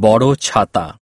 বড় ছাতা।